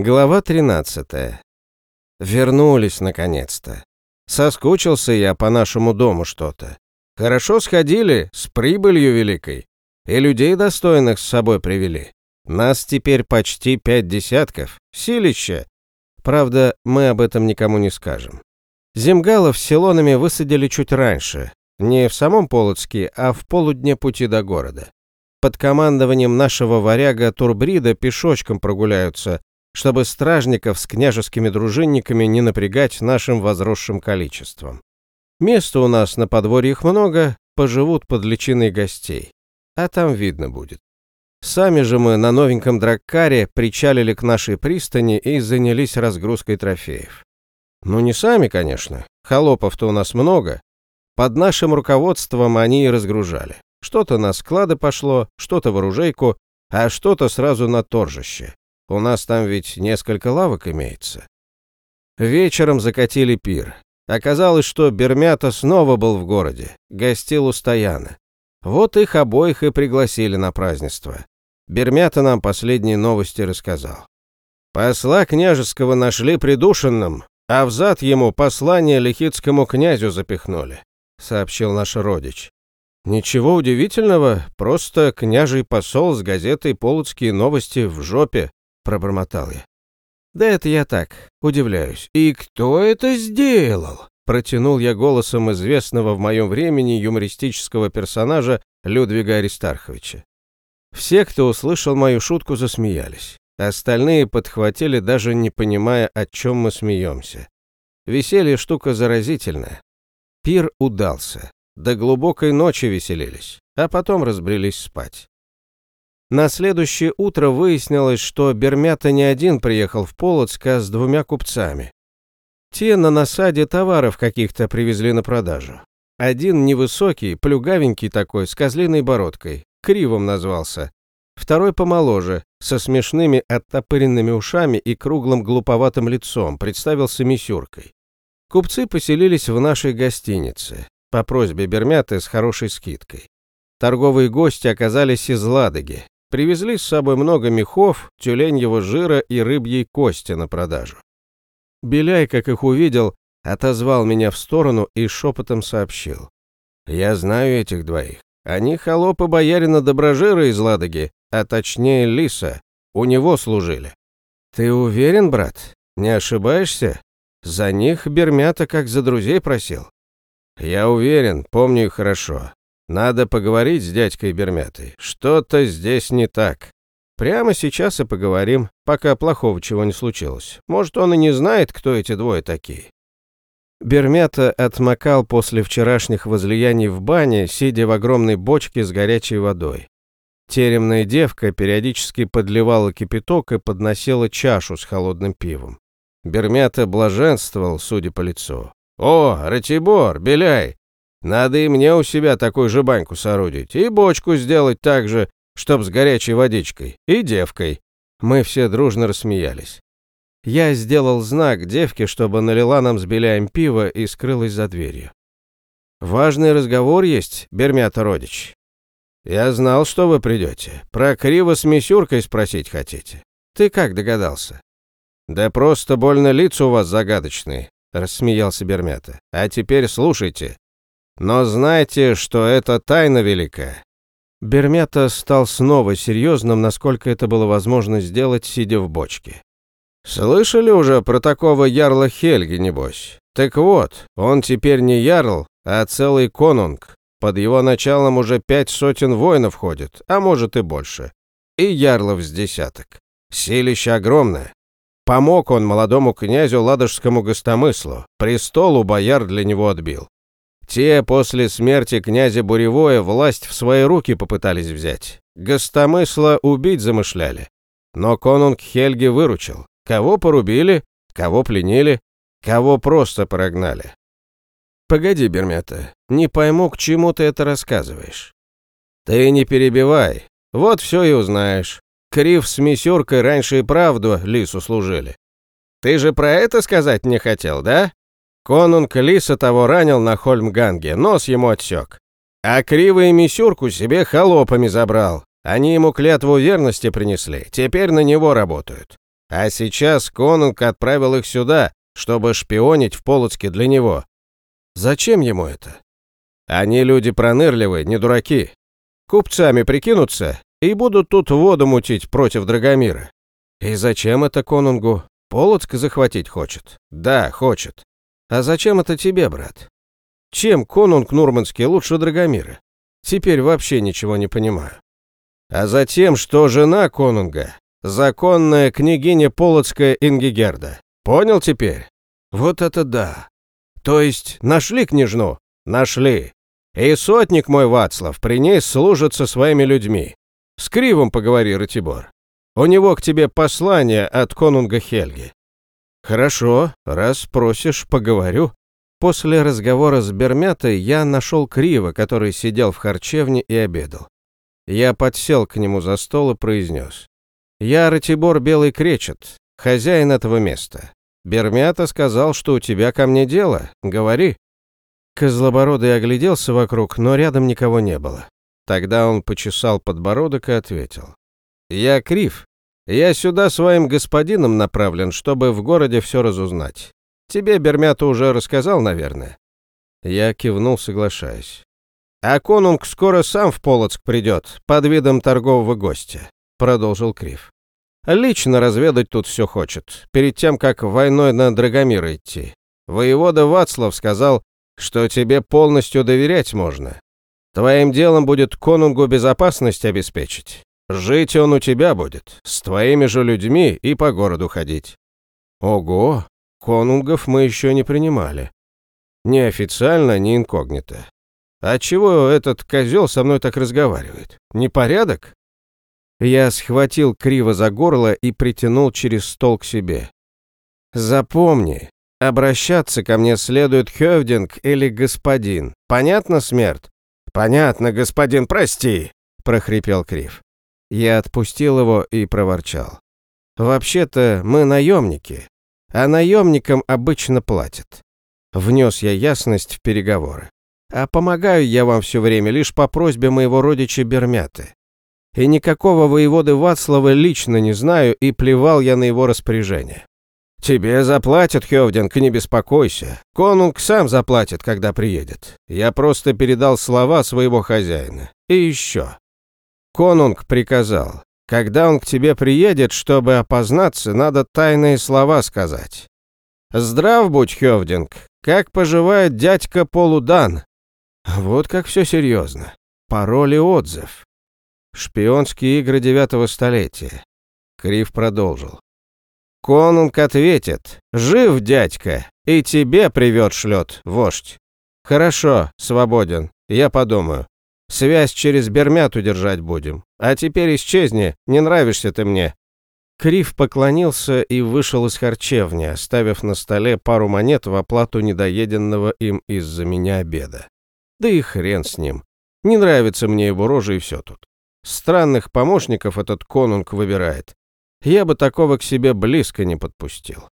Глава 13. Вернулись наконец-то. Соскучился я по нашему дому что-то. Хорошо сходили, с прибылью великой. И людей достойных с собой привели. Нас теперь почти пять десятков. Силище. Правда, мы об этом никому не скажем. Земгалов с селонами высадили чуть раньше. Не в самом Полоцке, а в полудне пути до города. Под командованием нашего варяга Турбрида пешочком прогуляются, чтобы стражников с княжескими дружинниками не напрягать нашим возросшим количеством. Места у нас на подворьях много, поживут под личиной гостей. А там видно будет. Сами же мы на новеньком драккаре причалили к нашей пристани и занялись разгрузкой трофеев. Ну не сами, конечно, холопов-то у нас много. Под нашим руководством они и разгружали. Что-то на склады пошло, что-то в оружейку, а что-то сразу на торжище. У нас там ведь несколько лавок имеется. Вечером закатили пир. Оказалось, что Бермята снова был в городе, гостил у Стояна. Вот их обоих и пригласили на празднество. Бермята нам последние новости рассказал. Посла княжеского нашли придушенным, а взад ему послание лихитскому князю запихнули, сообщил наш родич. Ничего удивительного, просто княжий посол с газетой «Полоцкие новости» в жопе, пробормотал я. Да это я так, удивляюсь. И кто это сделал? Протянул я голосом известного в моем времени юмористического персонажа Людвига Аристарховича. Все, кто услышал мою шутку, засмеялись. Остальные подхватили, даже не понимая, о чем мы смеемся. Веселье штука заразительная. Пир удался. До глубокой ночи веселились, а потом разбрелись спать. На следующее утро выяснилось, что Бермята не один приехал в Полоцк, а с двумя купцами. Те на насаде товаров каких-то привезли на продажу. Один невысокий, плюгавенький такой, с козлиной бородкой, кривом назвался. Второй помоложе, со смешными оттопыренными ушами и круглым глуповатым лицом, представился Мисюркой. Купцы поселились в нашей гостинице, по просьбе Бермяты с хорошей скидкой. Торговые гости оказались из Ладоги, Привезли с собой много мехов, тюленьего жира и рыбьей кости на продажу. Беляй, как их увидел, отозвал меня в сторону и шепотом сообщил. «Я знаю этих двоих. Они холопы боярина Доброжира из Ладоги, а точнее Лиса. У него служили». «Ты уверен, брат? Не ошибаешься? За них Бермята как за друзей просил». «Я уверен, помню их хорошо. Надо поговорить с дядькой Бермятой. Что-то здесь не так. Прямо сейчас и поговорим, пока плохого чего не случилось. Может, он и не знает, кто эти двое такие. Бермята отмокал после вчерашних возлияний в бане, сидя в огромной бочке с горячей водой. Теремная девка периодически подливала кипяток и подносила чашу с холодным пивом. Бермята блаженствовал, судя по лицу. «О, Ратибор, Беляй, надо и мне у себя такую же баньку соорудить, и бочку сделать так же, чтоб с горячей водичкой, и девкой». Мы все дружно рассмеялись. Я сделал знак девке, чтобы налила нам с Беляем пиво и скрылась за дверью. «Важный разговор есть, Бермята родич». «Я знал, что вы придете. Про Криво с Мисюркой спросить хотите. Ты как догадался?» «Да просто больно лица у вас загадочные», — рассмеялся Бермята. «А теперь слушайте. Но знайте, что это тайна велика». Бермята стал снова серьезным, насколько это было возможно сделать, сидя в бочке. «Слышали уже про такого ярла Хельги, небось? Так вот, он теперь не ярл, а целый конунг. Под его началом уже пять сотен воинов ходит, а может и больше. И ярлов с десяток. Силище огромное. Помог он молодому князю ладожскому гостомыслу, престол у бояр для него отбил. Те после смерти князя Буревое власть в свои руки попытались взять. Гостомысла убить замышляли. Но конунг Хельги выручил. Кого порубили, кого пленили, кого просто прогнали. Погоди, Бермята, не пойму, к чему ты это рассказываешь. Ты не перебивай, вот все и узнаешь. Крив с Мисюркой раньше и правду лису служили. Ты же про это сказать не хотел, да? Конунг Лиса того ранил на Хольмганге, нос ему отсек. А Кривый Мисюрку себе холопами забрал. Они ему клятву верности принесли, теперь на него работают. А сейчас конунг отправил их сюда, чтобы шпионить в Полоцке для него. Зачем ему это? Они люди пронырливые, не дураки. Купцами прикинутся и будут тут воду мутить против Драгомира. И зачем это конунгу? Полоцк захватить хочет? Да, хочет. А зачем это тебе, брат? Чем конунг Нурманский лучше Драгомира? Теперь вообще ничего не понимаю. А затем, что жена конунга – законная княгиня Полоцкая Ингигерда. Понял теперь? Вот это да. То есть нашли княжну? Нашли. И сотник мой Вацлав при ней служит со своими людьми. С Кривом поговори, Ратибор. У него к тебе послание от конунга Хельги. Хорошо, раз просишь, поговорю. После разговора с Бермятой я нашел Крива, который сидел в харчевне и обедал. Я подсел к нему за стол и произнес. «Я Ратибор Белый Кречет, хозяин этого места. Бермята сказал, что у тебя ко мне дело. Говори». Козлобородый огляделся вокруг, но рядом никого не было. Тогда он почесал подбородок и ответил. «Я Крив. Я сюда своим господином направлен, чтобы в городе все разузнать. Тебе Бермята уже рассказал, наверное?» Я кивнул, соглашаясь. «А конунг скоро сам в Полоцк придет, под видом торгового гостя», — продолжил Крив. «Лично разведать тут все хочет, перед тем, как войной на Драгомир идти. Воевода Вацлав сказал, что тебе полностью доверять можно. Твоим делом будет конунгу безопасность обеспечить. Жить он у тебя будет, с твоими же людьми и по городу ходить». «Ого, Конунгов мы еще не принимали. Ни официально, ни инкогнито. А чего этот козел со мной так разговаривает? Непорядок? Я схватил криво за горло и притянул через стол к себе. Запомни, обращаться ко мне следует Хёвдинг или господин. Понятно, смерть? Понятно, господин, прости, прохрипел Крив. Я отпустил его и проворчал. Вообще-то мы наемники, а наемникам обычно платят. Внес я ясность в переговоры. А помогаю я вам все время лишь по просьбе моего родича Бермяты. И никакого воеводы Вацлава лично не знаю, и плевал я на его распоряжение. Тебе заплатят, Хевдинг, не беспокойся. Конунг сам заплатит, когда приедет. Я просто передал слова своего хозяина. И еще. Конунг приказал, когда он к тебе приедет, чтобы опознаться, надо тайные слова сказать. Здрав будь, Хевдинг. Как поживает дядька Полудан? Вот как все серьезно. Пароль и отзыв. Шпионские игры девятого столетия. Крив продолжил. Конунг ответит. Жив, дядька, и тебе привет шлет, вождь. Хорошо, свободен, я подумаю. Связь через Бермяту держать будем. А теперь исчезни, не нравишься ты мне». Крив поклонился и вышел из харчевни, оставив на столе пару монет в оплату недоеденного им из-за меня обеда. Да и хрен с ним. Не нравится мне его рожа и все тут. Странных помощников этот конунг выбирает. Я бы такого к себе близко не подпустил.